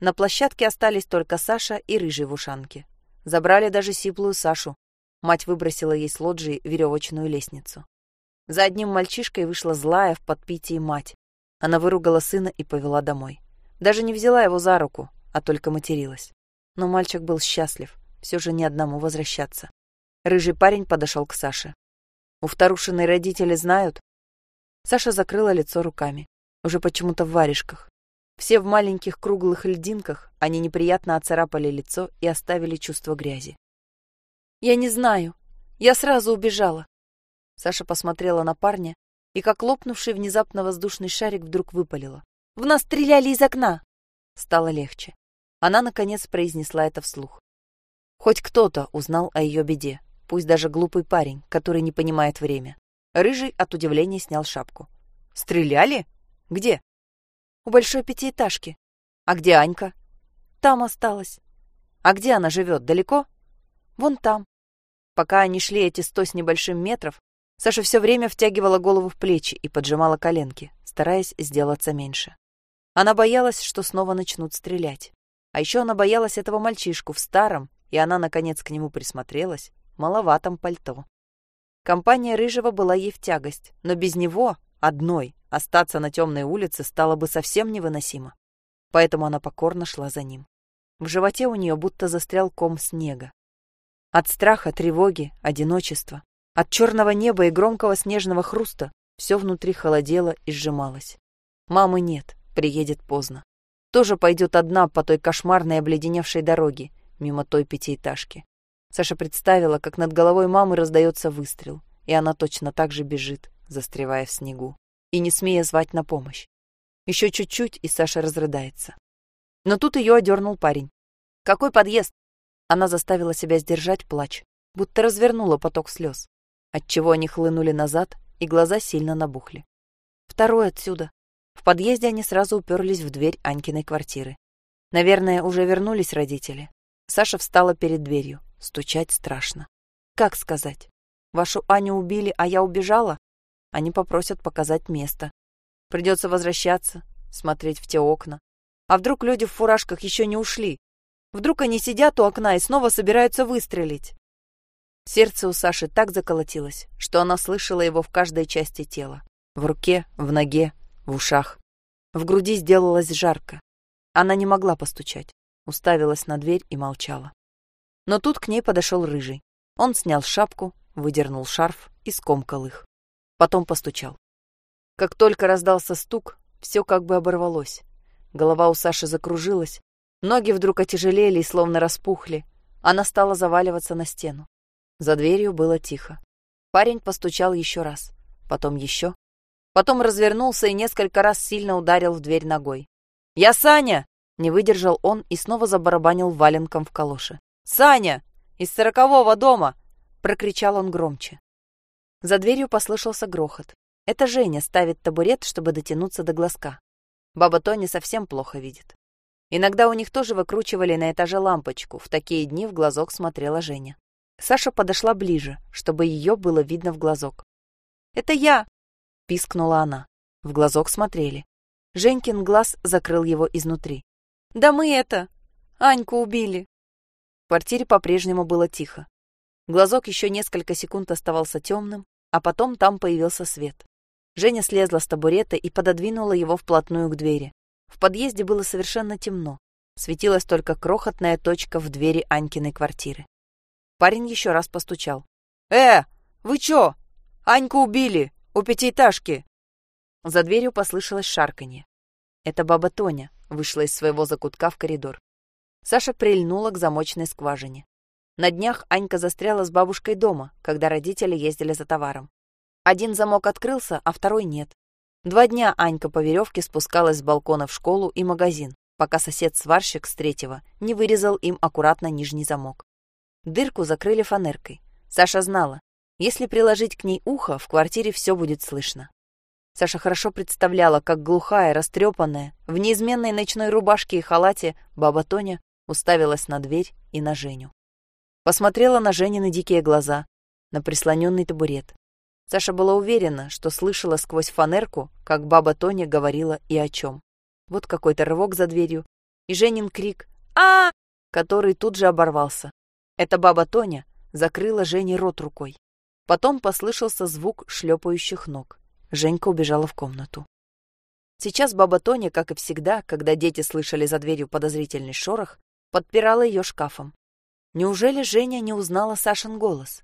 На площадке остались только Саша и Рыжий в ушанке. Забрали даже сиплую Сашу. Мать выбросила ей с лоджии веревочную лестницу. За одним мальчишкой вышла злая в подпитии мать. Она выругала сына и повела домой. Даже не взяла его за руку, а только материлась. Но мальчик был счастлив, все же не одному возвращаться. Рыжий парень подошел к Саше. «У вторушиной родители знают?» Саша закрыла лицо руками, уже почему-то в варежках. Все в маленьких круглых льдинках, они неприятно оцарапали лицо и оставили чувство грязи. «Я не знаю. Я сразу убежала». Саша посмотрела на парня и, как лопнувший внезапно воздушный шарик, вдруг выпалила. «В нас стреляли из окна!» Стало легче. Она, наконец, произнесла это вслух. Хоть кто-то узнал о ее беде, пусть даже глупый парень, который не понимает время. Рыжий от удивления снял шапку. «Стреляли? Где?» «У большой пятиэтажки». «А где Анька?» «Там осталась». «А где она живет? Далеко?» «Вон там». Пока они шли эти сто с небольшим метров, Саша все время втягивала голову в плечи и поджимала коленки, стараясь сделаться меньше. Она боялась, что снова начнут стрелять. А еще она боялась этого мальчишку в старом, и она, наконец, к нему присмотрелась, маловатом пальто. Компания Рыжего была ей в тягость, но без него, одной, остаться на темной улице стало бы совсем невыносимо. Поэтому она покорно шла за ним. В животе у нее будто застрял ком снега. От страха, тревоги, одиночества от черного неба и громкого снежного хруста все внутри холодело и сжималось. Мамы нет, приедет поздно. Тоже пойдет одна по той кошмарной обледеневшей дороге, мимо той пятиэтажки. Саша представила, как над головой мамы раздается выстрел, и она точно так же бежит, застревая в снегу, и не смея звать на помощь. Еще чуть-чуть, и Саша разрыдается. Но тут ее одернул парень. «Какой подъезд?» Она заставила себя сдержать плач, будто развернула поток слез отчего они хлынули назад, и глаза сильно набухли. Второй отсюда. В подъезде они сразу уперлись в дверь Анькиной квартиры. Наверное, уже вернулись родители. Саша встала перед дверью. Стучать страшно. Как сказать? Вашу Аню убили, а я убежала? Они попросят показать место. Придется возвращаться, смотреть в те окна. А вдруг люди в фуражках еще не ушли? Вдруг они сидят у окна и снова собираются выстрелить? Сердце у Саши так заколотилось, что она слышала его в каждой части тела. В руке, в ноге, в ушах. В груди сделалось жарко. Она не могла постучать, уставилась на дверь и молчала. Но тут к ней подошел Рыжий. Он снял шапку, выдернул шарф и скомкал их. Потом постучал. Как только раздался стук, все как бы оборвалось. Голова у Саши закружилась, ноги вдруг отяжелели и словно распухли. Она стала заваливаться на стену. За дверью было тихо. Парень постучал еще раз, потом еще. Потом развернулся и несколько раз сильно ударил в дверь ногой. «Я Саня!» — не выдержал он и снова забарабанил валенком в калоши. «Саня! Из сорокового дома!» — прокричал он громче. За дверью послышался грохот. Это Женя ставит табурет, чтобы дотянуться до глазка. Баба Тони совсем плохо видит. Иногда у них тоже выкручивали на этаже лампочку. В такие дни в глазок смотрела Женя. Саша подошла ближе, чтобы ее было видно в глазок. «Это я!» — пискнула она. В глазок смотрели. Женькин глаз закрыл его изнутри. «Да мы это! Аньку убили!» В квартире по-прежнему было тихо. Глазок еще несколько секунд оставался темным, а потом там появился свет. Женя слезла с табурета и пододвинула его вплотную к двери. В подъезде было совершенно темно. Светилась только крохотная точка в двери Анькиной квартиры. Парень еще раз постучал. «Э, вы чё? Аньку убили! У пятиэтажки!» За дверью послышалось шарканье. Это баба Тоня вышла из своего закутка в коридор. Саша прильнула к замочной скважине. На днях Анька застряла с бабушкой дома, когда родители ездили за товаром. Один замок открылся, а второй нет. Два дня Анька по веревке спускалась с балкона в школу и магазин, пока сосед-сварщик с третьего не вырезал им аккуратно нижний замок. Дырку закрыли фанеркой. Саша знала, если приложить к ней ухо, в квартире все будет слышно. Саша хорошо представляла, как глухая, растрепанная, в неизменной ночной рубашке и халате баба Тоня уставилась на дверь и на Женю. Посмотрела на Женины дикие глаза, на прислоненный табурет. Саша была уверена, что слышала сквозь фанерку, как баба Тоня говорила и о чем. Вот какой-то рывок за дверью, и Женин крик а, который тут же оборвался. Эта баба Тоня закрыла Жене рот рукой. Потом послышался звук шлепающих ног. Женька убежала в комнату. Сейчас баба Тоня, как и всегда, когда дети слышали за дверью подозрительный шорох, подпирала ее шкафом. Неужели Женя не узнала Сашин голос?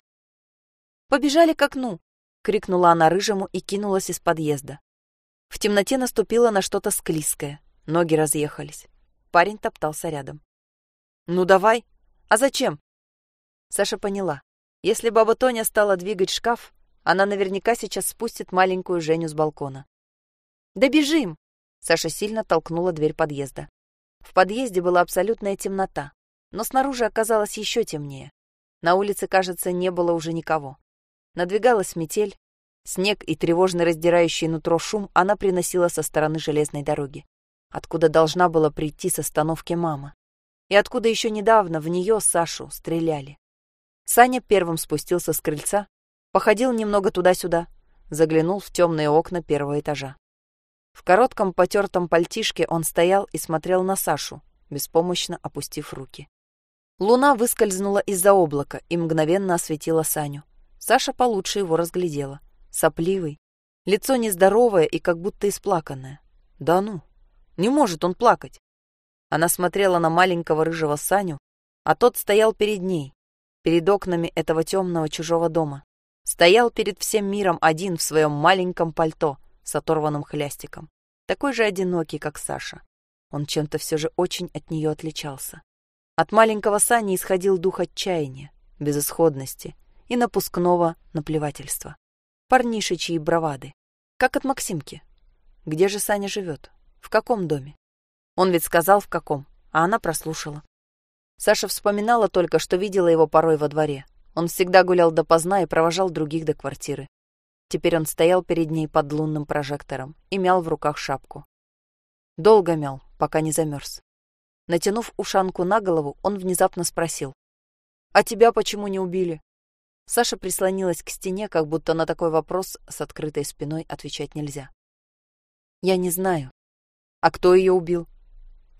«Побежали к окну!» — крикнула она рыжему и кинулась из подъезда. В темноте наступила на что-то склизкое. Ноги разъехались. Парень топтался рядом. «Ну давай. А зачем?» Саша поняла. Если баба Тоня стала двигать шкаф, она наверняка сейчас спустит маленькую Женю с балкона. «Да бежим!» Саша сильно толкнула дверь подъезда. В подъезде была абсолютная темнота, но снаружи оказалось еще темнее. На улице, кажется, не было уже никого. Надвигалась метель. Снег и тревожно раздирающий нутро шум она приносила со стороны железной дороги, откуда должна была прийти с остановки мама. И откуда еще недавно в нее, Сашу, стреляли. Саня первым спустился с крыльца, походил немного туда-сюда, заглянул в темные окна первого этажа. В коротком потертом пальтишке он стоял и смотрел на Сашу, беспомощно опустив руки. Луна выскользнула из-за облака и мгновенно осветила Саню. Саша получше его разглядела. Сопливый, лицо нездоровое и как будто исплаканное. Да ну, не может он плакать. Она смотрела на маленького рыжего Саню, а тот стоял перед ней, перед окнами этого темного чужого дома. Стоял перед всем миром один в своем маленьком пальто, с оторванным хлястиком. Такой же одинокий, как Саша. Он чем-то все же очень от нее отличался. От маленького Сани исходил дух отчаяния, безысходности и напускного наплевательства. Парнишечьи бравады. Как от Максимки. Где же Саня живет? В каком доме? Он ведь сказал, в каком, а она прослушала. Саша вспоминала только, что видела его порой во дворе. Он всегда гулял допоздна и провожал других до квартиры. Теперь он стоял перед ней под лунным прожектором и мял в руках шапку. Долго мял, пока не замерз. Натянув ушанку на голову, он внезапно спросил. «А тебя почему не убили?» Саша прислонилась к стене, как будто на такой вопрос с открытой спиной отвечать нельзя. «Я не знаю. А кто ее убил?»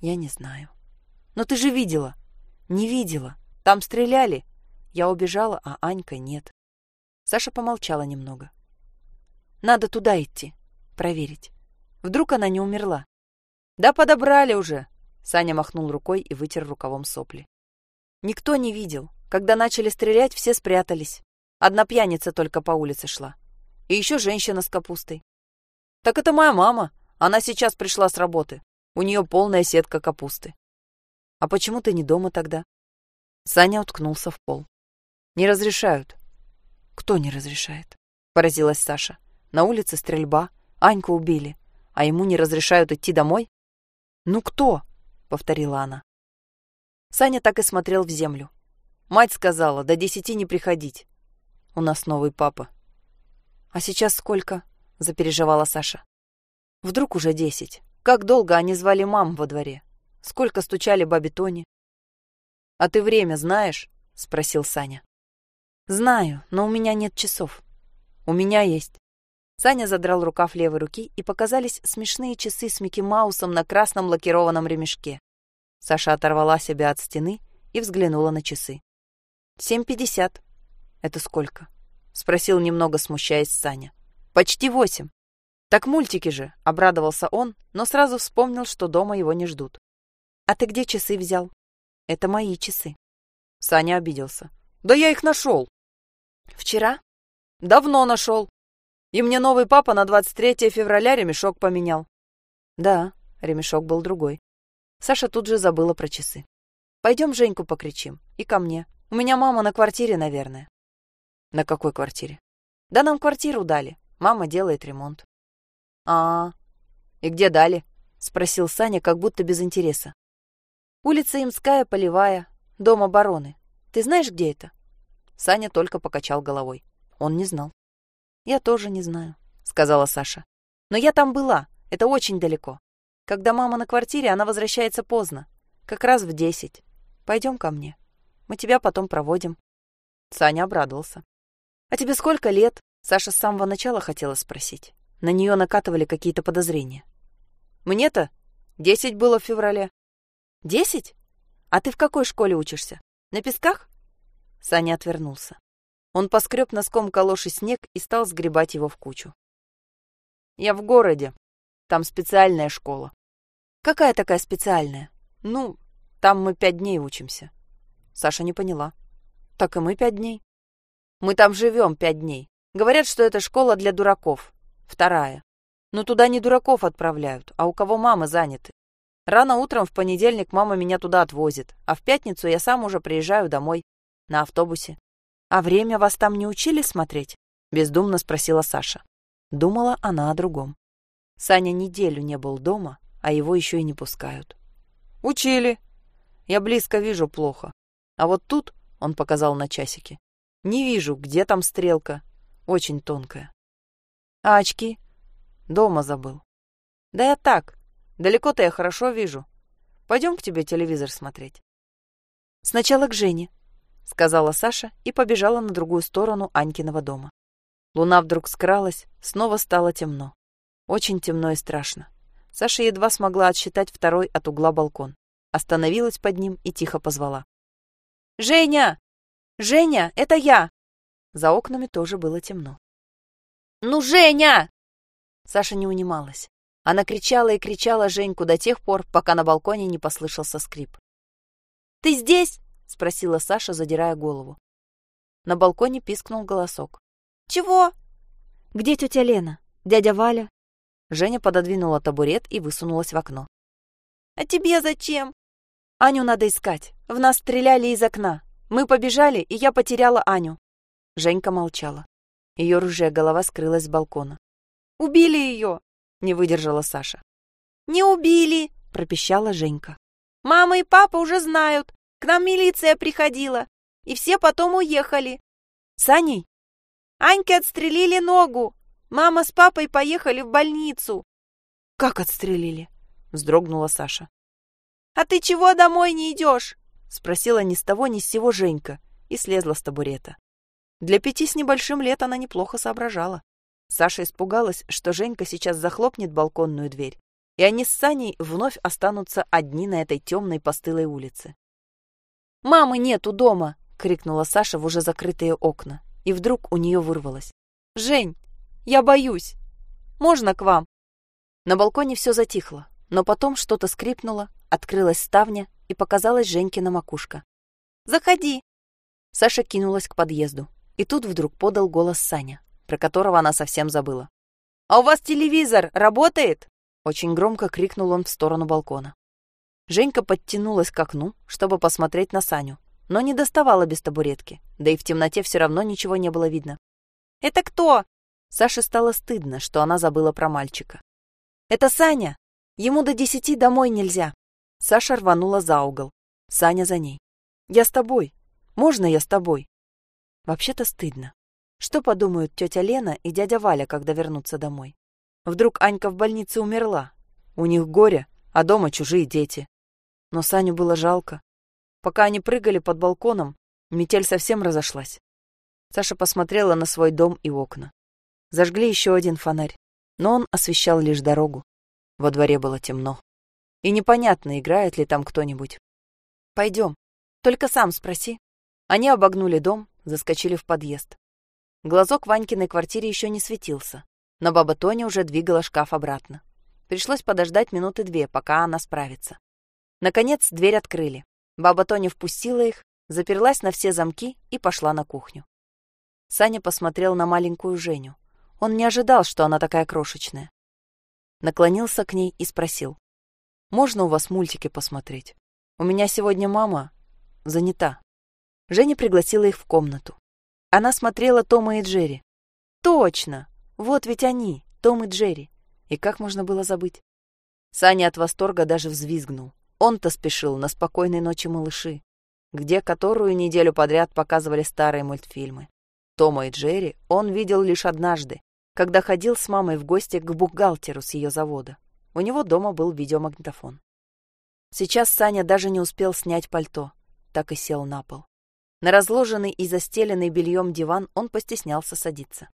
«Я не знаю». «Но ты же видела». «Не видела. Там стреляли». Я убежала, а Анька нет. Саша помолчала немного. Надо туда идти, проверить. Вдруг она не умерла. Да подобрали уже. Саня махнул рукой и вытер рукавом сопли. Никто не видел. Когда начали стрелять, все спрятались. Одна пьяница только по улице шла. И еще женщина с капустой. Так это моя мама. Она сейчас пришла с работы. У нее полная сетка капусты. А почему ты не дома тогда? Саня уткнулся в пол. Не разрешают. Кто не разрешает? Поразилась Саша. На улице стрельба, Аньку убили, а ему не разрешают идти домой? «Ну кто?» — повторила она. Саня так и смотрел в землю. Мать сказала, до десяти не приходить. У нас новый папа. «А сейчас сколько?» — запереживала Саша. «Вдруг уже десять. Как долго они звали мам во дворе? Сколько стучали бабе Тони?» «А ты время знаешь?» — спросил Саня. «Знаю, но у меня нет часов. У меня есть. Саня задрал рукав левой руки, и показались смешные часы с Микки Маусом на красном лакированном ремешке. Саша оторвала себя от стены и взглянула на часы. «Семь пятьдесят. Это сколько?» — спросил, немного смущаясь Саня. «Почти восемь. Так мультики же!» — обрадовался он, но сразу вспомнил, что дома его не ждут. «А ты где часы взял?» «Это мои часы». Саня обиделся. «Да я их нашел!» «Вчера?» «Давно нашел. И мне новый папа на 23 февраля ремешок поменял. Да, ремешок был другой. Саша тут же забыла про часы. Пойдем Женьку покричим. И ко мне. У меня мама на квартире, наверное. На какой квартире? Да нам квартиру дали. Мама делает ремонт. А, -а, -а. и где дали? Спросил Саня, как будто без интереса. Улица Имская, Полевая, дом обороны. Ты знаешь, где это? Саня только покачал головой. Он не знал. «Я тоже не знаю», — сказала Саша. «Но я там была. Это очень далеко. Когда мама на квартире, она возвращается поздно. Как раз в десять. Пойдем ко мне. Мы тебя потом проводим». Саня обрадовался. «А тебе сколько лет?» Саша с самого начала хотела спросить. На нее накатывали какие-то подозрения. «Мне-то десять было в феврале». Десять? А ты в какой школе учишься? На песках? Саня отвернулся. Он поскреб носком калоши снег и стал сгребать его в кучу. Я в городе. Там специальная школа. Какая такая специальная? Ну, там мы пять дней учимся. Саша не поняла. Так и мы пять дней. Мы там живем пять дней. Говорят, что это школа для дураков. Вторая. Но туда не дураков отправляют, а у кого мамы заняты. Рано утром в понедельник мама меня туда отвозит, а в пятницу я сам уже приезжаю домой на автобусе. «А время вас там не учили смотреть?» — бездумно спросила Саша. Думала она о другом. Саня неделю не был дома, а его еще и не пускают. «Учили. Я близко вижу плохо. А вот тут, — он показал на часики, — не вижу, где там стрелка. Очень тонкая. А очки? Дома забыл. Да я так. Далеко-то я хорошо вижу. Пойдем к тебе телевизор смотреть. Сначала к Жене, — сказала Саша и побежала на другую сторону Анькиного дома. Луна вдруг скралась, снова стало темно. Очень темно и страшно. Саша едва смогла отсчитать второй от угла балкон. Остановилась под ним и тихо позвала. «Женя! Женя, это я!» За окнами тоже было темно. «Ну, Женя!» Саша не унималась. Она кричала и кричала Женьку до тех пор, пока на балконе не послышался скрип. «Ты здесь?» — спросила Саша, задирая голову. На балконе пискнул голосок. «Чего?» «Где тетя Лена? Дядя Валя?» Женя пододвинула табурет и высунулась в окно. «А тебе зачем?» «Аню надо искать. В нас стреляли из окна. Мы побежали, и я потеряла Аню». Женька молчала. Ее рыжая голова скрылась с балкона. «Убили ее!» — не выдержала Саша. «Не убили!» — пропищала Женька. «Мама и папа уже знают. К нам милиция приходила, и все потом уехали. Саней? Аньке отстрелили ногу. Мама с папой поехали в больницу. Как отстрелили? Вздрогнула Саша. А ты чего домой не идешь? Спросила ни с того ни с сего Женька и слезла с табурета. Для пяти с небольшим лет она неплохо соображала. Саша испугалась, что Женька сейчас захлопнет балконную дверь, и они с Саней вновь останутся одни на этой темной постылой улице. «Мамы нету дома!» — крикнула Саша в уже закрытые окна. И вдруг у нее вырвалось. «Жень, я боюсь! Можно к вам?» На балконе все затихло, но потом что-то скрипнуло, открылась ставня и показалась Женькина макушка. «Заходи!» Саша кинулась к подъезду, и тут вдруг подал голос Саня, про которого она совсем забыла. «А у вас телевизор работает?» Очень громко крикнул он в сторону балкона. Женька подтянулась к окну, чтобы посмотреть на Саню, но не доставала без табуретки, да и в темноте все равно ничего не было видно. «Это кто?» Саше стало стыдно, что она забыла про мальчика. «Это Саня! Ему до десяти домой нельзя!» Саша рванула за угол. Саня за ней. «Я с тобой. Можно я с тобой?» Вообще-то стыдно. Что подумают тетя Лена и дядя Валя, когда вернутся домой? Вдруг Анька в больнице умерла? У них горе, а дома чужие дети но Саню было жалко. Пока они прыгали под балконом, метель совсем разошлась. Саша посмотрела на свой дом и окна. Зажгли еще один фонарь, но он освещал лишь дорогу. Во дворе было темно. И непонятно, играет ли там кто-нибудь. «Пойдем. Только сам спроси». Они обогнули дом, заскочили в подъезд. Глазок Ванькиной квартире еще не светился, но баба Тоня уже двигала шкаф обратно. Пришлось подождать минуты две, пока она справится. Наконец дверь открыли. Баба Тоня впустила их, заперлась на все замки и пошла на кухню. Саня посмотрел на маленькую Женю. Он не ожидал, что она такая крошечная. Наклонился к ней и спросил. «Можно у вас мультики посмотреть? У меня сегодня мама занята». Женя пригласила их в комнату. Она смотрела Тома и Джерри. «Точно! Вот ведь они, Том и Джерри. И как можно было забыть?» Саня от восторга даже взвизгнул. Он-то спешил на спокойной ночи малыши, где которую неделю подряд показывали старые мультфильмы. Тома и Джерри он видел лишь однажды, когда ходил с мамой в гости к бухгалтеру с ее завода. У него дома был видеомагнитофон. Сейчас Саня даже не успел снять пальто, так и сел на пол. На разложенный и застеленный бельем диван он постеснялся садиться.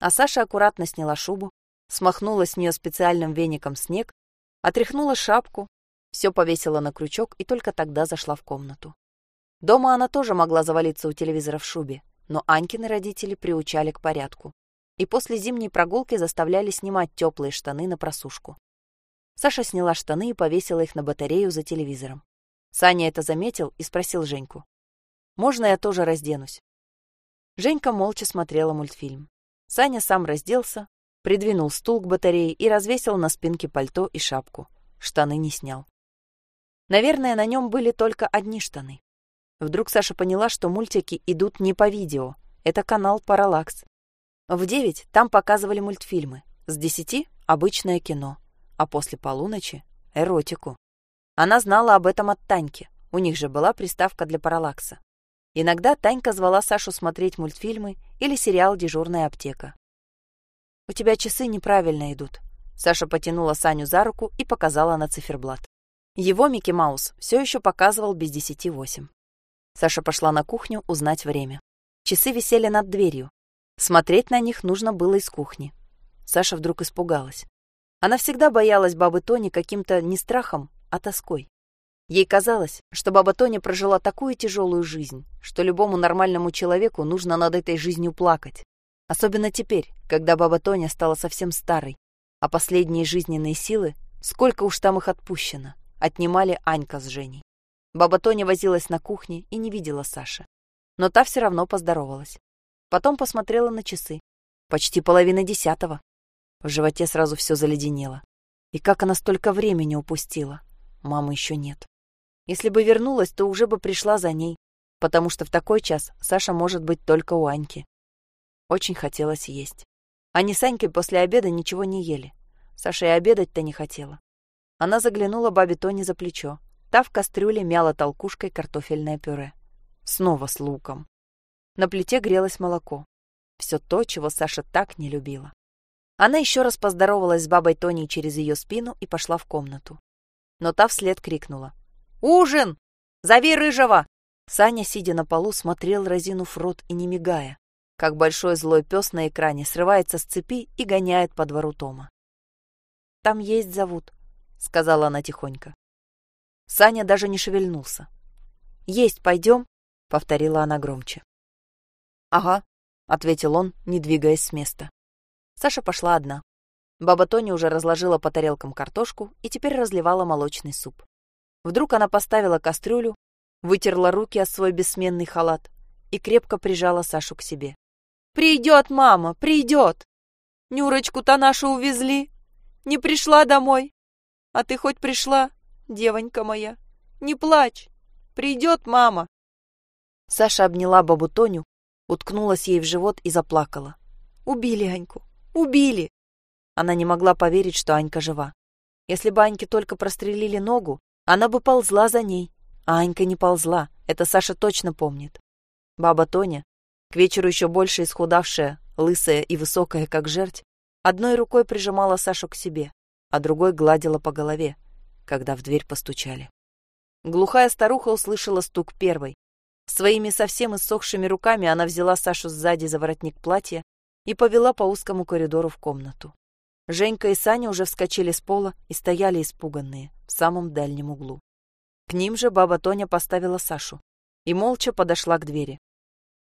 А Саша аккуратно сняла шубу, смахнула с нее специальным веником снег, отряхнула шапку, Все повесила на крючок и только тогда зашла в комнату. Дома она тоже могла завалиться у телевизора в шубе, но Анькины родители приучали к порядку. И после зимней прогулки заставляли снимать теплые штаны на просушку. Саша сняла штаны и повесила их на батарею за телевизором. Саня это заметил и спросил Женьку. «Можно я тоже разденусь?» Женька молча смотрела мультфильм. Саня сам разделся, придвинул стул к батарее и развесил на спинке пальто и шапку. Штаны не снял. Наверное, на нем были только одни штаны. Вдруг Саша поняла, что мультики идут не по видео. Это канал «Параллакс». В девять там показывали мультфильмы, с десяти — обычное кино, а после полуночи — эротику. Она знала об этом от Таньки, у них же была приставка для параллакса. Иногда Танька звала Сашу смотреть мультфильмы или сериал «Дежурная аптека». «У тебя часы неправильно идут». Саша потянула Саню за руку и показала на циферблат. Его Микки Маус все еще показывал без десяти восемь. Саша пошла на кухню узнать время. Часы висели над дверью. Смотреть на них нужно было из кухни. Саша вдруг испугалась. Она всегда боялась бабы Тони каким-то не страхом, а тоской. Ей казалось, что баба Тоня прожила такую тяжелую жизнь, что любому нормальному человеку нужно над этой жизнью плакать. Особенно теперь, когда баба Тоня стала совсем старой, а последние жизненные силы, сколько уж там их отпущено, отнимали Анька с Женей. Баба Тоня возилась на кухне и не видела Саши. Но та все равно поздоровалась. Потом посмотрела на часы. Почти половина десятого. В животе сразу все заледенело. И как она столько времени упустила. Мамы еще нет. Если бы вернулась, то уже бы пришла за ней, потому что в такой час Саша может быть только у Аньки. Очень хотелось есть. Они с Анькой после обеда ничего не ели. Саша и обедать-то не хотела. Она заглянула бабе Тони за плечо. Та в кастрюле мяла толкушкой картофельное пюре. Снова с луком. На плите грелось молоко. Все то, чего Саша так не любила. Она еще раз поздоровалась с бабой Тоней через ее спину и пошла в комнату. Но та вслед крикнула. «Ужин! Зови Рыжего!» Саня, сидя на полу, смотрел, разинув рот и не мигая, как большой злой пес на экране срывается с цепи и гоняет по двору Тома. «Там есть зовут», — сказала она тихонько. Саня даже не шевельнулся. «Есть пойдем?» — повторила она громче. «Ага», — ответил он, не двигаясь с места. Саша пошла одна. Баба Тоня уже разложила по тарелкам картошку и теперь разливала молочный суп. Вдруг она поставила кастрюлю, вытерла руки о свой бессменный халат и крепко прижала Сашу к себе. «Придет мама, придет! Нюрочку-то нашу увезли, не пришла домой. А ты хоть пришла, девонька моя? Не плачь, придет мама!» Саша обняла бабу Тоню, уткнулась ей в живот и заплакала. «Убили Аньку! Убили!» Она не могла поверить, что Анька жива. Если бы Аньке только прострелили ногу, она бы ползла за ней. А Анька не ползла, это Саша точно помнит. Баба Тоня, к вечеру еще больше исхудавшая, лысая и высокая, как жерть, одной рукой прижимала Сашу к себе, а другой гладила по голове, когда в дверь постучали. Глухая старуха услышала стук первой. Своими совсем иссохшими руками она взяла Сашу сзади за воротник платья и повела по узкому коридору в комнату. Женька и Саня уже вскочили с пола и стояли испуганные в самом дальнем углу. К ним же баба Тоня поставила Сашу и молча подошла к двери.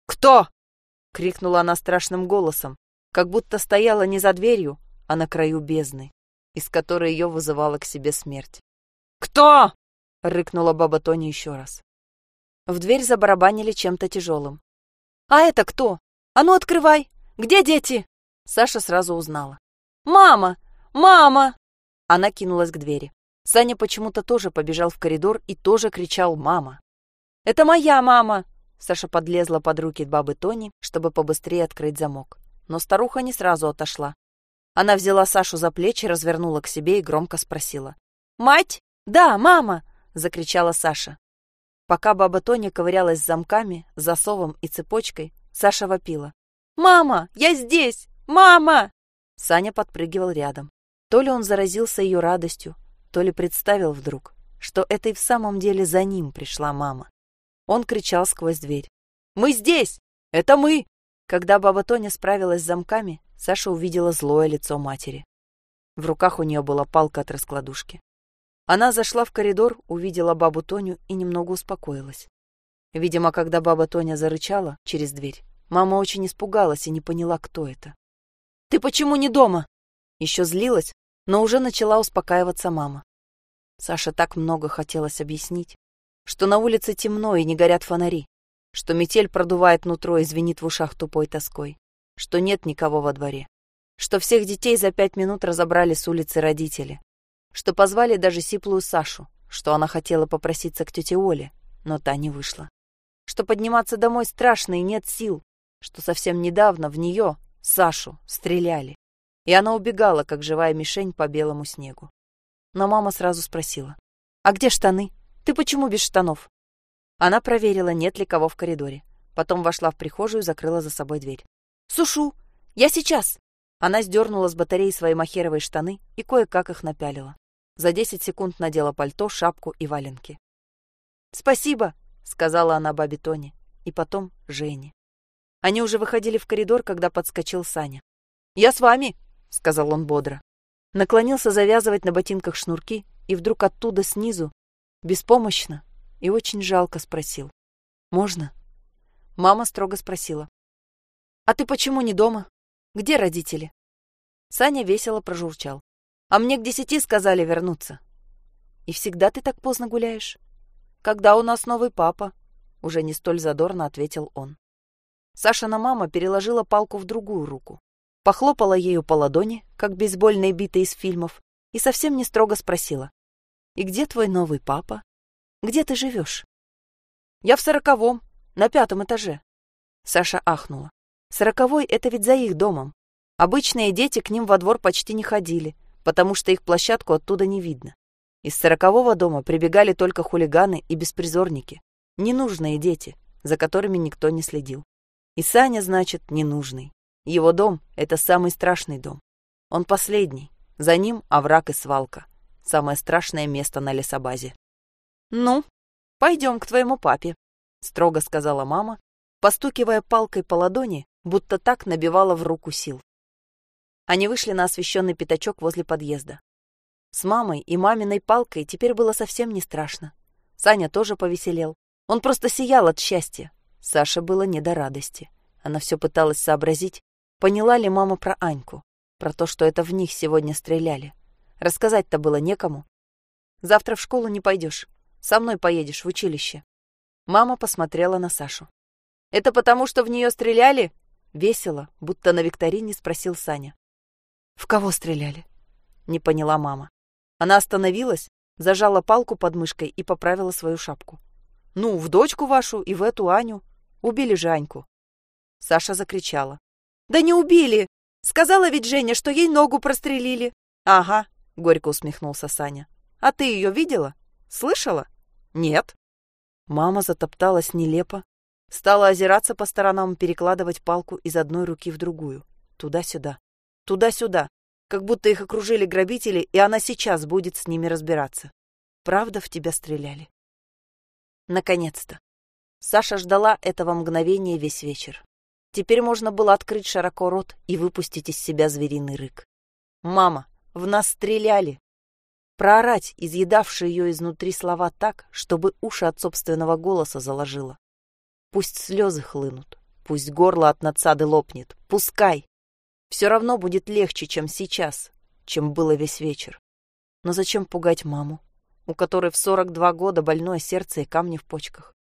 «Кто?» — крикнула она страшным голосом, как будто стояла не за дверью, а на краю бездны, из которой ее вызывала к себе смерть. «Кто?» — рыкнула баба Тоня еще раз. В дверь забарабанили чем-то тяжелым. «А это кто? А ну открывай! Где дети?» Саша сразу узнала. «Мама! Мама!» Она кинулась к двери. Саня почему-то тоже побежал в коридор и тоже кричал «Мама!». «Это моя мама!» Саша подлезла под руки бабы Тони, чтобы побыстрее открыть замок. Но старуха не сразу отошла. Она взяла Сашу за плечи, развернула к себе и громко спросила. «Мать? Да, мама!» — закричала Саша. Пока баба Тоня ковырялась с замками, засовом и цепочкой, Саша вопила. «Мама, я здесь! Мама!» Саня подпрыгивал рядом. То ли он заразился ее радостью, то ли представил вдруг, что это и в самом деле за ним пришла мама. Он кричал сквозь дверь. «Мы здесь! Это мы!» Когда баба Тоня справилась с замками, Саша увидела злое лицо матери. В руках у нее была палка от раскладушки. Она зашла в коридор, увидела бабу Тоню и немного успокоилась. Видимо, когда баба Тоня зарычала через дверь, мама очень испугалась и не поняла, кто это. «Ты почему не дома?» Еще злилась, но уже начала успокаиваться мама. Саша так много хотелось объяснить, что на улице темно и не горят фонари, что метель продувает нутро и звенит в ушах тупой тоской, что нет никого во дворе, что всех детей за пять минут разобрали с улицы родители, что позвали даже сиплую Сашу, что она хотела попроситься к тете Оле, но та не вышла, что подниматься домой страшно и нет сил, что совсем недавно в нее, Сашу, стреляли, и она убегала, как живая мишень по белому снегу. Но мама сразу спросила, «А где штаны? Ты почему без штанов?» Она проверила, нет ли кого в коридоре. Потом вошла в прихожую и закрыла за собой дверь. «Сушу! Я сейчас!» Она сдернула с батареи свои махеровые штаны и кое-как их напялила. За десять секунд надела пальто, шапку и валенки. «Спасибо!» — сказала она бабе Тоне. И потом Жене. Они уже выходили в коридор, когда подскочил Саня. «Я с вами!» — сказал он бодро. Наклонился завязывать на ботинках шнурки, и вдруг оттуда снизу, беспомощно и очень жалко спросил. «Можно?» Мама строго спросила. «А ты почему не дома? Где родители?» Саня весело прожурчал. «А мне к десяти сказали вернуться». «И всегда ты так поздно гуляешь?» «Когда у нас новый папа?» Уже не столь задорно ответил он. Сашина мама переложила палку в другую руку, похлопала ею по ладони, как бейсбольные биты из фильмов, и совсем не строго спросила. «И где твой новый папа? Где ты живешь?» «Я в сороковом, на пятом этаже». Саша ахнула. «Сороковой — это ведь за их домом. Обычные дети к ним во двор почти не ходили, потому что их площадку оттуда не видно. Из сорокового дома прибегали только хулиганы и беспризорники, ненужные дети, за которыми никто не следил. И Саня, значит, ненужный. Его дом — это самый страшный дом. Он последний. За ним овраг и свалка. Самое страшное место на лесобазе. «Ну, пойдем к твоему папе», — строго сказала мама, постукивая палкой по ладони, будто так набивала в руку сил. Они вышли на освещенный пятачок возле подъезда. С мамой и маминой палкой теперь было совсем не страшно. Саня тоже повеселел. Он просто сиял от счастья. Саше было не до радости. Она все пыталась сообразить, Поняла ли мама про Аньку? Про то, что это в них сегодня стреляли? Рассказать-то было некому. Завтра в школу не пойдешь. Со мной поедешь в училище. Мама посмотрела на Сашу. Это потому, что в нее стреляли? Весело, будто на викторине спросил Саня. В кого стреляли? Не поняла мама. Она остановилась, зажала палку под мышкой и поправила свою шапку. Ну, в дочку вашу и в эту Аню. Убили же Аньку. Саша закричала. Да не убили! Сказала ведь Женя, что ей ногу прострелили. Ага, горько усмехнулся Саня. А ты ее видела? Слышала? Нет. Мама затопталась нелепо, стала озираться по сторонам, перекладывать палку из одной руки в другую. Туда-сюда. Туда-сюда. Как будто их окружили грабители, и она сейчас будет с ними разбираться. Правда в тебя стреляли? Наконец-то. Саша ждала этого мгновения весь вечер. Теперь можно было открыть широко рот и выпустить из себя звериный рык. «Мама, в нас стреляли!» Проорать, изъедавшие ее изнутри слова так, чтобы уши от собственного голоса заложило. Пусть слезы хлынут, пусть горло от надсады лопнет, пускай. Все равно будет легче, чем сейчас, чем было весь вечер. Но зачем пугать маму, у которой в 42 года больное сердце и камни в почках?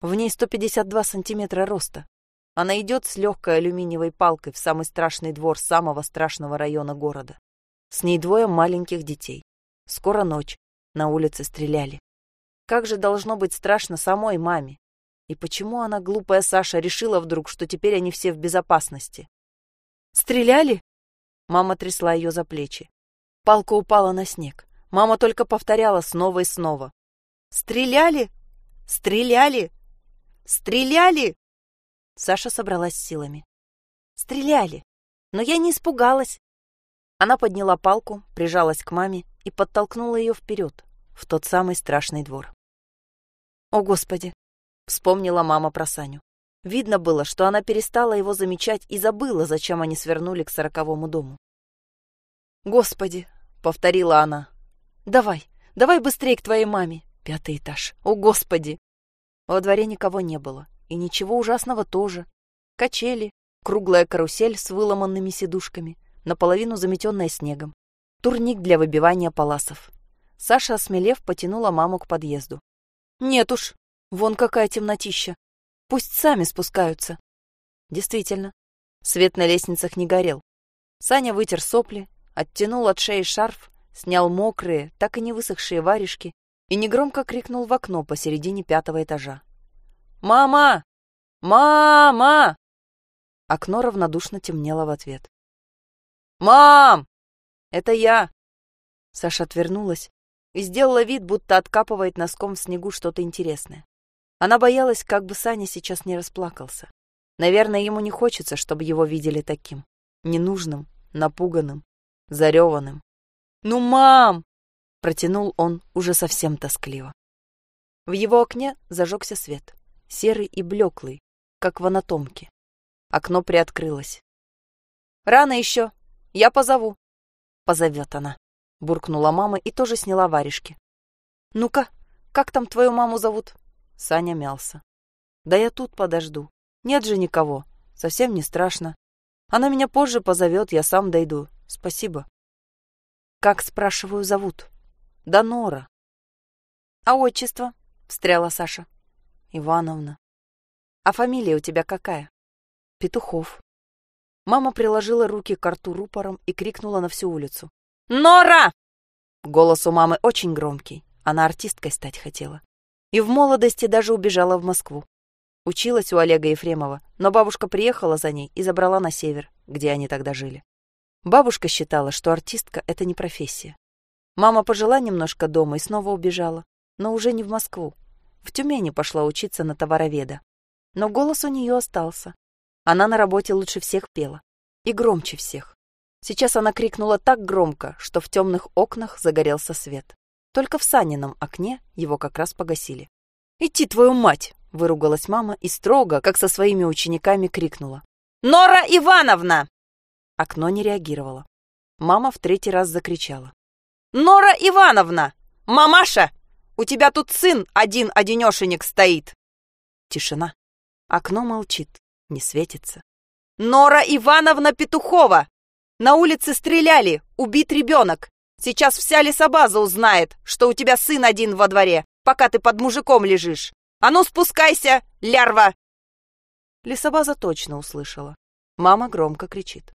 В ней 152 сантиметра роста, она идет с легкой алюминиевой палкой в самый страшный двор самого страшного района города. С ней двое маленьких детей. Скоро ночь. На улице стреляли. Как же должно быть страшно самой маме? И почему она, глупая Саша, решила вдруг, что теперь они все в безопасности? «Стреляли?» Мама трясла ее за плечи. Палка упала на снег. Мама только повторяла снова и снова. «Стреляли! Стреляли! Стреляли!» Саша собралась силами. «Стреляли! Но я не испугалась!» Она подняла палку, прижалась к маме и подтолкнула ее вперед, в тот самый страшный двор. «О, Господи!» — вспомнила мама про Саню. Видно было, что она перестала его замечать и забыла, зачем они свернули к сороковому дому. «Господи!» — повторила она. «Давай, Давай быстрее к твоей маме. Пятый этаж. О, Господи! Во дворе никого не было. И ничего ужасного тоже. Качели, круглая карусель с выломанными сидушками, наполовину заметенная снегом. Турник для выбивания паласов. Саша, осмелев, потянула маму к подъезду. «Нет уж, вон какая темнотища. Пусть сами спускаются». Действительно, свет на лестницах не горел. Саня вытер сопли, оттянул от шеи шарф, снял мокрые, так и не высохшие варежки и негромко крикнул в окно посередине пятого этажа. «Мама! Мама!» Окно равнодушно темнело в ответ. «Мам! Это я!» Саша отвернулась и сделала вид, будто откапывает носком в снегу что-то интересное. Она боялась, как бы Саня сейчас не расплакался. Наверное, ему не хочется, чтобы его видели таким. Ненужным, напуганным, зареванным. «Ну, мам!» — протянул он уже совсем тоскливо. В его окне зажегся свет, серый и блеклый, как в анатомке. Окно приоткрылось. «Рано еще. Я позову». «Позовет она», — буркнула мама и тоже сняла варежки. «Ну-ка, как там твою маму зовут?» Саня мялся. «Да я тут подожду. Нет же никого. Совсем не страшно. Она меня позже позовет, я сам дойду. Спасибо». «Как, спрашиваю, зовут?» «Да Нора». «А отчество?» — встряла Саша. «Ивановна». «А фамилия у тебя какая?» «Петухов». Мама приложила руки к рту рупором и крикнула на всю улицу. «Нора!» Голос у мамы очень громкий. Она артисткой стать хотела. И в молодости даже убежала в Москву. Училась у Олега Ефремова, но бабушка приехала за ней и забрала на север, где они тогда жили. Бабушка считала, что артистка — это не профессия. Мама пожила немножко дома и снова убежала, но уже не в Москву. В Тюмени пошла учиться на товароведа. Но голос у нее остался. Она на работе лучше всех пела. И громче всех. Сейчас она крикнула так громко, что в темных окнах загорелся свет. Только в Санином окне его как раз погасили. «Идти твою мать!» — выругалась мама и строго, как со своими учениками, крикнула. «Нора Ивановна!» Окно не реагировало. Мама в третий раз закричала. «Нора Ивановна! Мамаша! У тебя тут сын один-одинешенек стоит!» Тишина. Окно молчит, не светится. «Нора Ивановна Петухова! На улице стреляли, убит ребенок. Сейчас вся лесобаза узнает, что у тебя сын один во дворе, пока ты под мужиком лежишь. А ну спускайся, лярва!» Лесобаза точно услышала. Мама громко кричит.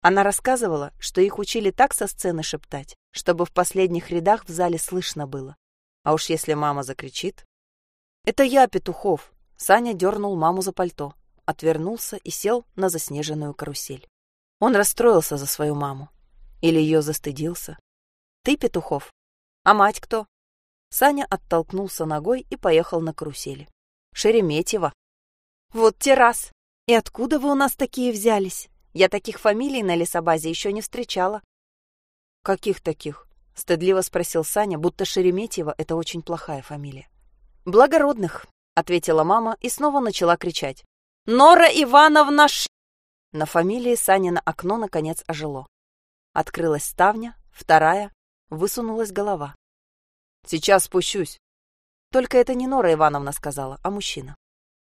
Она рассказывала, что их учили так со сцены шептать, чтобы в последних рядах в зале слышно было. А уж если мама закричит... «Это я, Петухов!» Саня дернул маму за пальто, отвернулся и сел на заснеженную карусель. Он расстроился за свою маму. Или ее застыдился. Ты, Петухов? А мать кто? Саня оттолкнулся ногой и поехал на карусели. Шереметьево. Вот те раз. И откуда вы у нас такие взялись? Я таких фамилий на лесобазе еще не встречала. Каких таких? Стыдливо спросил Саня, будто Шереметьево — это очень плохая фамилия. «Благородных», — ответила мама и снова начала кричать. «Нора Ивановна Ш...» На фамилии Санина окно наконец ожило. Открылась ставня, вторая, высунулась голова. «Сейчас спущусь». Только это не Нора Ивановна сказала, а мужчина.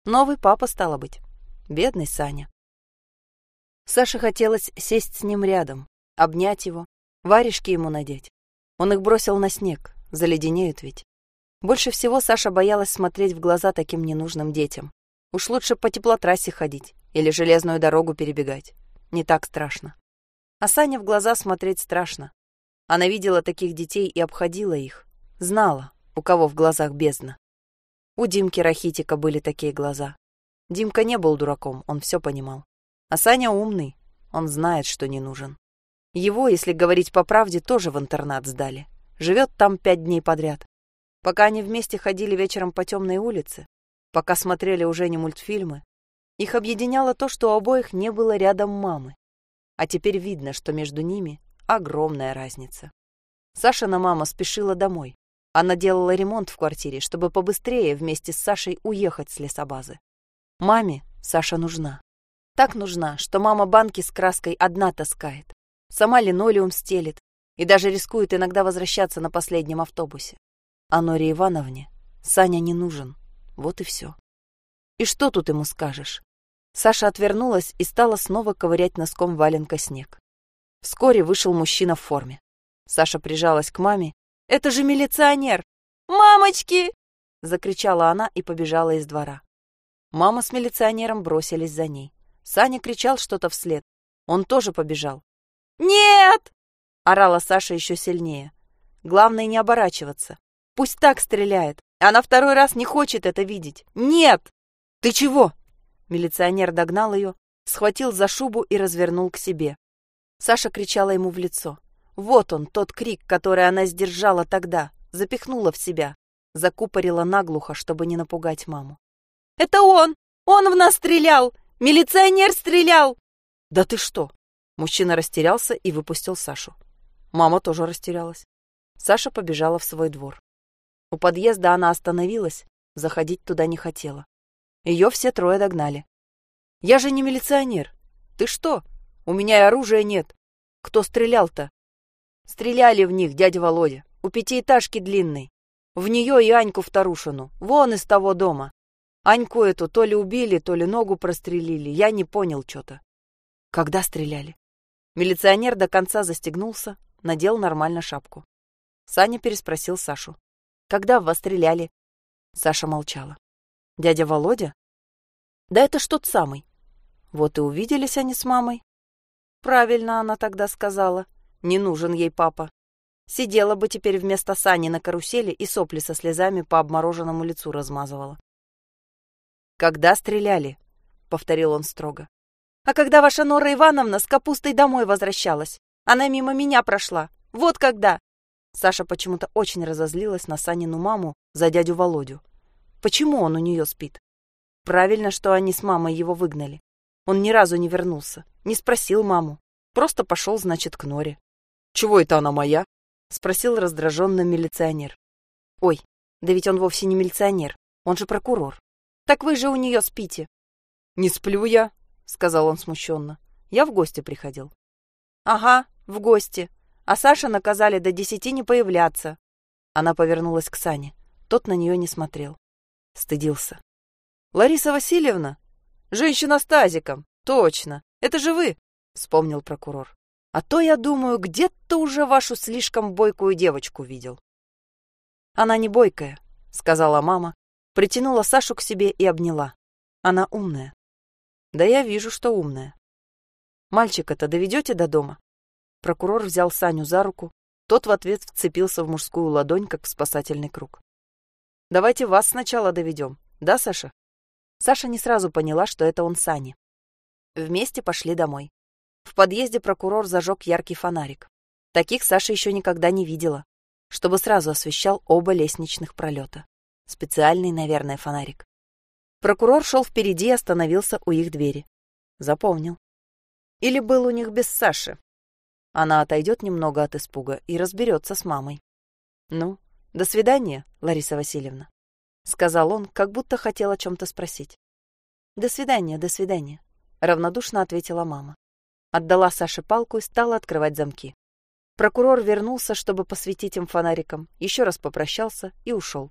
Новый папа, стало быть. Бедный Саня. Саше хотелось сесть с ним рядом, обнять его, варежки ему надеть. Он их бросил на снег, заледенеют ведь. Больше всего Саша боялась смотреть в глаза таким ненужным детям. Уж лучше по теплотрассе ходить, или железную дорогу перебегать. Не так страшно. А Сане в глаза смотреть страшно. Она видела таких детей и обходила их. Знала, у кого в глазах бездна. У Димки Рахитика были такие глаза. Димка не был дураком, он все понимал. А Саня умный, он знает, что не нужен. Его, если говорить по правде, тоже в интернат сдали. Живет там пять дней подряд. Пока они вместе ходили вечером по темной улице, пока смотрели уже не мультфильмы, их объединяло то, что у обоих не было рядом мамы. А теперь видно, что между ними огромная разница. Сашина мама спешила домой. Она делала ремонт в квартире, чтобы побыстрее вместе с Сашей уехать с лесобазы. Маме Саша нужна. Так нужна, что мама банки с краской одна таскает. Сама линолеум стелит. и даже рискует иногда возвращаться на последнем автобусе. А Норе Ивановне Саня не нужен. Вот и все. И что тут ему скажешь? Саша отвернулась и стала снова ковырять носком валенка снег. Вскоре вышел мужчина в форме. Саша прижалась к маме. «Это же милиционер! Мамочки!» Закричала она и побежала из двора. Мама с милиционером бросились за ней. Саня кричал что-то вслед. Он тоже побежал. «Нет!» — орала Саша еще сильнее. «Главное не оборачиваться. Пусть так стреляет. Она второй раз не хочет это видеть. Нет!» «Ты чего?» Милиционер догнал ее, схватил за шубу и развернул к себе. Саша кричала ему в лицо. Вот он, тот крик, который она сдержала тогда, запихнула в себя, закупорила наглухо, чтобы не напугать маму. «Это он! Он в нас стрелял! Милиционер стрелял!» «Да ты что?» Мужчина растерялся и выпустил Сашу. Мама тоже растерялась. Саша побежала в свой двор. У подъезда она остановилась, заходить туда не хотела. Ее все трое догнали. «Я же не милиционер. Ты что? У меня и оружия нет. Кто стрелял-то?» «Стреляли в них, дядя Володя. У пятиэтажки длинной. В нее и Аньку вторушину. Вон из того дома. Аньку эту то ли убили, то ли ногу прострелили. Я не понял что-то. Когда стреляли? Милиционер до конца застегнулся, надел нормально шапку. Саня переспросил Сашу. Когда в вас стреляли? Саша молчала. Дядя Володя? Да это ж тот самый. Вот и увиделись они с мамой. Правильно она тогда сказала. Не нужен ей папа. Сидела бы теперь вместо Сани на карусели и сопли со слезами по обмороженному лицу размазывала. «Когда стреляли?» — повторил он строго. «А когда ваша Нора Ивановна с капустой домой возвращалась? Она мимо меня прошла. Вот когда!» Саша почему-то очень разозлилась на Санину маму за дядю Володю. Почему он у нее спит? Правильно, что они с мамой его выгнали. Он ни разу не вернулся, не спросил маму. Просто пошел, значит, к Норе. «Чего это она моя?» — спросил раздраженно милиционер. «Ой, да ведь он вовсе не милиционер, он же прокурор. Так вы же у нее спите». «Не сплю я», — сказал он смущенно. «Я в гости приходил». «Ага, в гости. А Саша наказали до десяти не появляться». Она повернулась к Сане. Тот на нее не смотрел. Стыдился. «Лариса Васильевна? Женщина с тазиком. Точно. Это же вы!» — вспомнил прокурор. А то, я думаю, где-то уже вашу слишком бойкую девочку видел. Она не бойкая, сказала мама, притянула Сашу к себе и обняла. Она умная. Да я вижу, что умная. Мальчика-то доведете до дома? Прокурор взял Саню за руку, тот в ответ вцепился в мужскую ладонь, как в спасательный круг. Давайте вас сначала доведем, да, Саша? Саша не сразу поняла, что это он Сани. Вместе пошли домой. В подъезде прокурор зажег яркий фонарик. Таких Саша еще никогда не видела, чтобы сразу освещал оба лестничных пролета. Специальный, наверное, фонарик. Прокурор шел впереди и остановился у их двери. Запомнил. Или был у них без Саши. Она отойдет немного от испуга и разберется с мамой. «Ну, до свидания, Лариса Васильевна», — сказал он, как будто хотел о чем-то спросить. «До свидания, до свидания», — равнодушно ответила мама. Отдала Саше палку и стала открывать замки. Прокурор вернулся, чтобы посветить им фонариком, еще раз попрощался и ушел.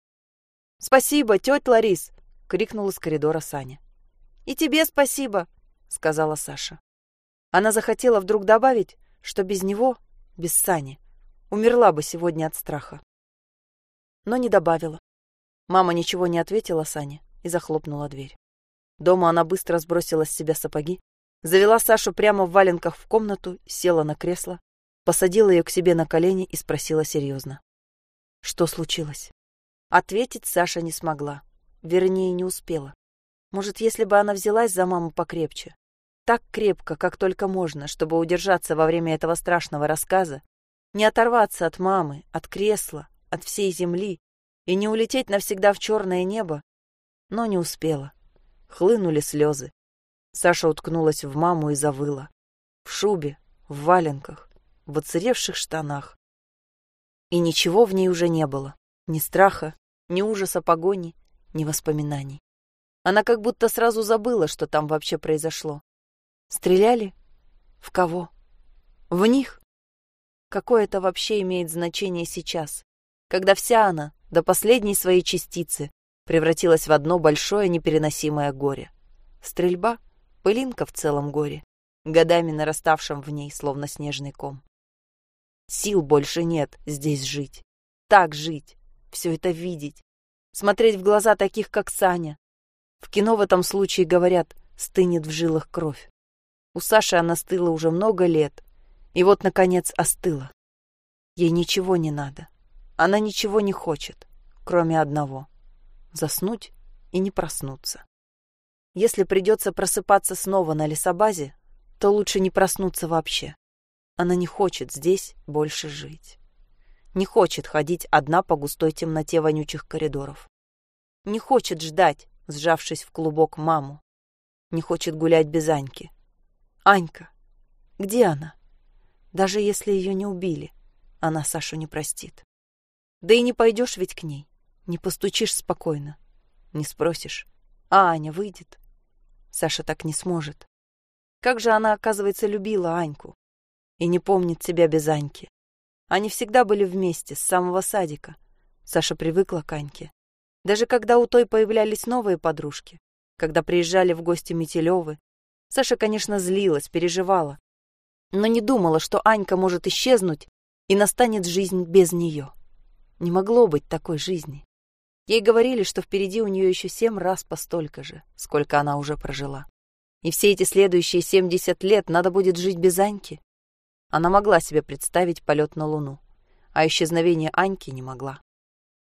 «Спасибо, тетя Ларис!» — крикнул из коридора Саня. «И тебе спасибо!» — сказала Саша. Она захотела вдруг добавить, что без него, без Сани, умерла бы сегодня от страха. Но не добавила. Мама ничего не ответила Сане и захлопнула дверь. Дома она быстро сбросила с себя сапоги, Завела Сашу прямо в валенках в комнату, села на кресло, посадила ее к себе на колени и спросила серьезно. Что случилось? Ответить Саша не смогла. Вернее, не успела. Может, если бы она взялась за маму покрепче. Так крепко, как только можно, чтобы удержаться во время этого страшного рассказа, не оторваться от мамы, от кресла, от всей земли и не улететь навсегда в черное небо, но не успела. Хлынули слезы. Саша уткнулась в маму и завыла. В шубе, в валенках, в оцаревших штанах. И ничего в ней уже не было. Ни страха, ни ужаса погони, ни воспоминаний. Она как будто сразу забыла, что там вообще произошло. Стреляли? В кого? В них? Какое это вообще имеет значение сейчас, когда вся она, до последней своей частицы, превратилась в одно большое непереносимое горе? Стрельба — пылинка в целом горе, годами нараставшем в ней, словно снежный ком. Сил больше нет здесь жить. Так жить, все это видеть, смотреть в глаза таких, как Саня. В кино в этом случае, говорят, стынет в жилах кровь. У Саши она стыла уже много лет, и вот, наконец, остыла. Ей ничего не надо. Она ничего не хочет, кроме одного — заснуть и не проснуться. Если придется просыпаться снова на лесобазе, то лучше не проснуться вообще. Она не хочет здесь больше жить. Не хочет ходить одна по густой темноте вонючих коридоров. Не хочет ждать, сжавшись в клубок, маму. Не хочет гулять без Аньки. Анька. Где она? Даже если ее не убили, она Сашу не простит. Да и не пойдешь ведь к ней, не постучишь спокойно, не спросишь, а Аня выйдет. Саша так не сможет. Как же она, оказывается, любила Аньку и не помнит себя без Аньки. Они всегда были вместе, с самого садика. Саша привыкла к Аньке. Даже когда у той появлялись новые подружки, когда приезжали в гости Метелевы, Саша, конечно, злилась, переживала, но не думала, что Анька может исчезнуть и настанет жизнь без нее. Не могло быть такой жизни. Ей говорили, что впереди у нее еще семь раз по столько же, сколько она уже прожила. И все эти следующие семьдесят лет надо будет жить без Аньки. Она могла себе представить полет на Луну, а исчезновение Аньки не могла.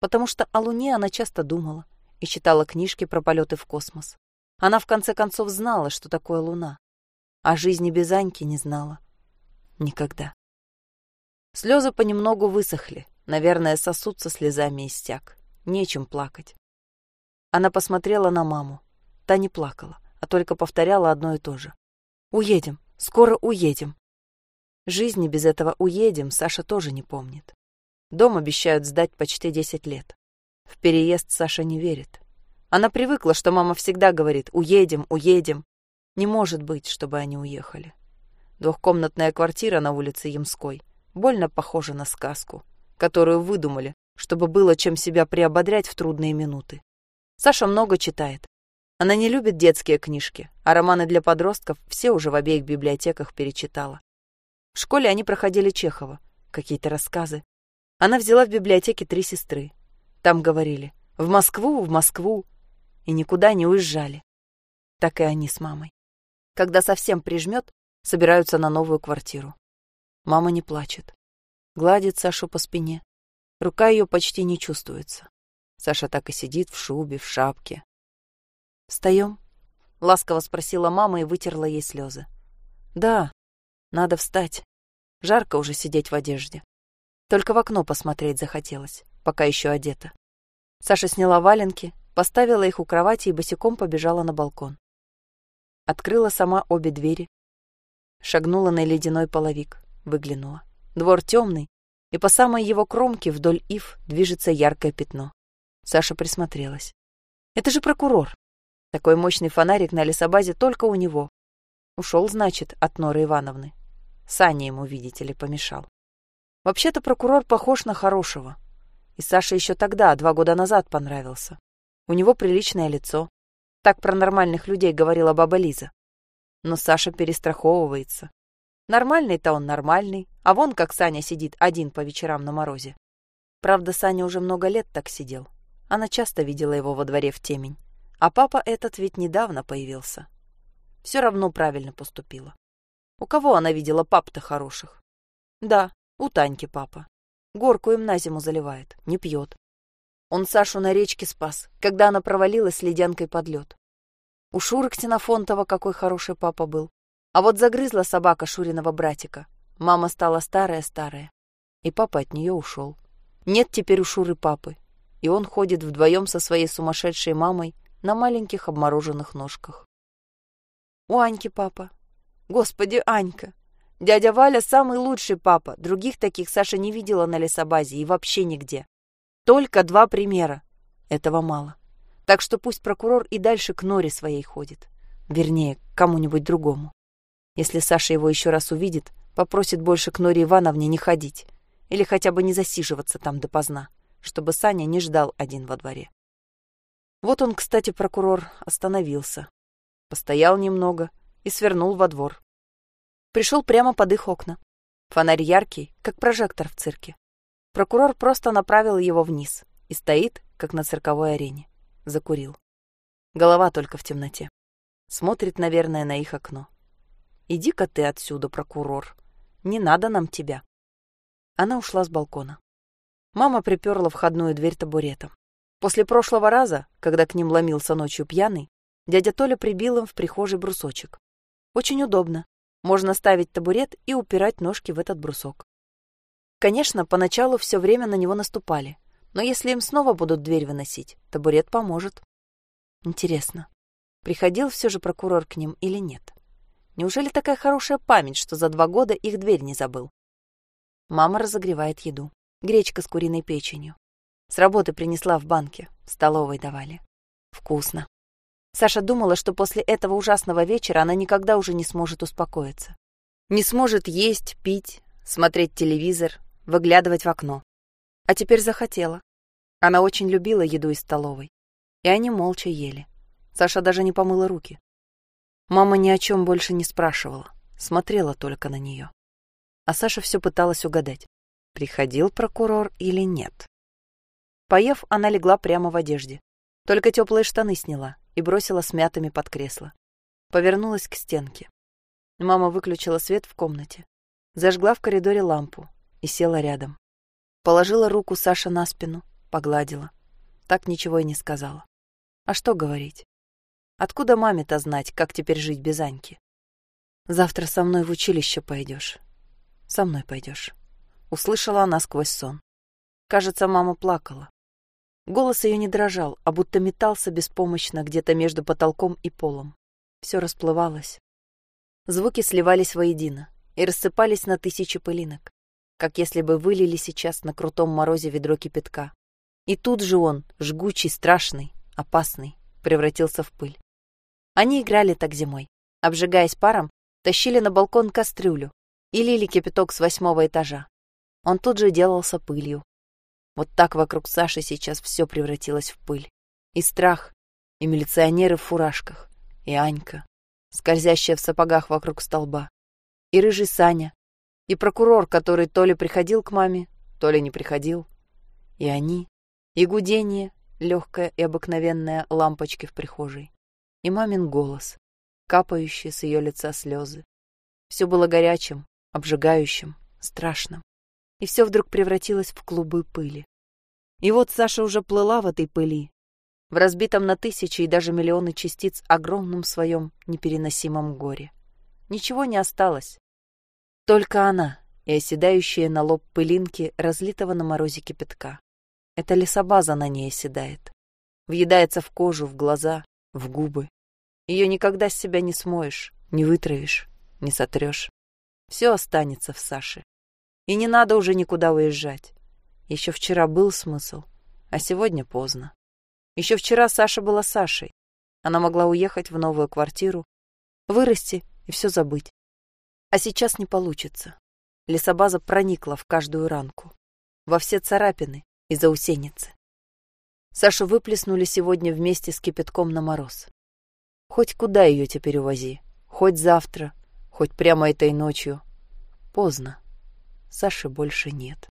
Потому что о Луне она часто думала и читала книжки про полеты в космос. Она в конце концов знала, что такое Луна, а жизни без Аньки не знала. Никогда. Слезы понемногу высохли, наверное, сосутся слезами истяк. Нечем плакать. Она посмотрела на маму. Та не плакала, а только повторяла одно и то же. «Уедем, скоро уедем». Жизни без этого «уедем» Саша тоже не помнит. Дом обещают сдать почти десять лет. В переезд Саша не верит. Она привыкла, что мама всегда говорит «уедем, уедем». Не может быть, чтобы они уехали. Двухкомнатная квартира на улице Ямской больно похожа на сказку, которую выдумали, чтобы было чем себя приободрять в трудные минуты. Саша много читает. Она не любит детские книжки, а романы для подростков все уже в обеих библиотеках перечитала. В школе они проходили Чехова, какие-то рассказы. Она взяла в библиотеке «Три сестры». Там говорили «в Москву, в Москву» и никуда не уезжали. Так и они с мамой. Когда совсем прижмет, собираются на новую квартиру. Мама не плачет. Гладит Сашу по спине. Рука ее почти не чувствуется. Саша так и сидит в шубе, в шапке. «Встаем?» — ласково спросила мама и вытерла ей слезы. «Да, надо встать. Жарко уже сидеть в одежде. Только в окно посмотреть захотелось, пока еще одета». Саша сняла валенки, поставила их у кровати и босиком побежала на балкон. Открыла сама обе двери, Шагнула на ледяной половик, выглянула. Двор темный, и по самой его кромке вдоль ив движется яркое пятно. Саша присмотрелась. Это же прокурор. Такой мощный фонарик на лесобазе только у него. Ушел, значит, от Норы Ивановны. Саня ему, видите ли, помешал. Вообще-то прокурор похож на хорошего. И Саше еще тогда, два года назад, понравился. У него приличное лицо. Так про нормальных людей говорила баба Лиза. Но Саша перестраховывается. Нормальный-то он нормальный, а вон как Саня сидит один по вечерам на морозе. Правда, Саня уже много лет так сидел. Она часто видела его во дворе в темень. А папа этот ведь недавно появился. Все равно правильно поступила. У кого она видела пап-то хороших? Да, у Таньки папа. Горку им на зиму заливает, не пьет. Он Сашу на речке спас, когда она провалилась с ледянкой под лед. У Шуры Ксенофонтова какой хороший папа был. А вот загрызла собака Шуриного братика. Мама стала старая-старая. И папа от нее ушел. Нет теперь у Шуры папы. И он ходит вдвоем со своей сумасшедшей мамой на маленьких обмороженных ножках. У Аньки папа. Господи, Анька! Дядя Валя самый лучший папа. Других таких Саша не видела на лесобазе и вообще нигде. Только два примера. Этого мало. Так что пусть прокурор и дальше к норе своей ходит. Вернее, к кому-нибудь другому. Если Саша его еще раз увидит, Попросит больше к Норе Ивановне не ходить или хотя бы не засиживаться там допоздна, чтобы Саня не ждал один во дворе. Вот он, кстати, прокурор, остановился. Постоял немного и свернул во двор. Пришел прямо под их окна. Фонарь яркий, как прожектор в цирке. Прокурор просто направил его вниз и стоит, как на цирковой арене. Закурил. Голова только в темноте. Смотрит, наверное, на их окно. «Иди-ка ты отсюда, прокурор. Не надо нам тебя». Она ушла с балкона. Мама приперла входную дверь табуретом. После прошлого раза, когда к ним ломился ночью пьяный, дядя Толя прибил им в прихожей брусочек. Очень удобно. Можно ставить табурет и упирать ножки в этот брусок. Конечно, поначалу все время на него наступали, но если им снова будут дверь выносить, табурет поможет. Интересно, приходил все же прокурор к ним или нет? Неужели такая хорошая память, что за два года их дверь не забыл? Мама разогревает еду. Гречка с куриной печенью. С работы принесла в банке. Столовой давали. Вкусно. Саша думала, что после этого ужасного вечера она никогда уже не сможет успокоиться. Не сможет есть, пить, смотреть телевизор, выглядывать в окно. А теперь захотела. Она очень любила еду из столовой. И они молча ели. Саша даже не помыла руки. Мама ни о чем больше не спрашивала, смотрела только на нее а Саша все пыталась угадать, приходил прокурор или нет. Поев, она легла прямо в одежде. Только теплые штаны сняла и бросила смятыми под кресло. Повернулась к стенке. Мама выключила свет в комнате, зажгла в коридоре лампу и села рядом. Положила руку Саше на спину, погладила. Так ничего и не сказала. А что говорить? Откуда маме-то знать, как теперь жить без Аньки? Завтра со мной в училище пойдешь. Со мной пойдешь. Услышала она сквозь сон. Кажется, мама плакала. Голос ее не дрожал, а будто метался беспомощно где-то между потолком и полом. Все расплывалось. Звуки сливались воедино и рассыпались на тысячи пылинок, как если бы вылили сейчас на крутом морозе ведро кипятка. И тут же он, жгучий, страшный, опасный, превратился в пыль. Они играли так зимой, обжигаясь паром, тащили на балкон кастрюлю, и лили кипяток с восьмого этажа. Он тут же делался пылью. Вот так вокруг Саши сейчас все превратилось в пыль. И страх, и милиционеры в фуражках, и Анька, скользящая в сапогах вокруг столба, и рыжий Саня, и прокурор, который то ли приходил к маме, то ли не приходил, и они, и гудение, легкое и обыкновенное лампочки в прихожей, и мамин голос, капающие с ее лица слезы. Все было горячим, обжигающим, страшным. И все вдруг превратилось в клубы пыли. И вот Саша уже плыла в этой пыли, в разбитом на тысячи и даже миллионы частиц огромном своем непереносимом горе. Ничего не осталось. Только она и оседающие на лоб пылинки разлитого на морозе кипятка. Это лесобаза на ней оседает. Въедается в кожу, в глаза, в губы. Ее никогда с себя не смоешь, не вытравишь, не сотрешь. Все останется в Саше. И не надо уже никуда уезжать. Еще вчера был смысл, а сегодня поздно. Еще вчера Саша была Сашей. Она могла уехать в новую квартиру, вырасти и все забыть. А сейчас не получится. Лесобаза проникла в каждую ранку, во все царапины и заусеницы. Сашу выплеснули сегодня вместе с кипятком на мороз. Хоть куда ее теперь увози, хоть завтра, хоть прямо этой ночью. Поздно. Саши больше нет.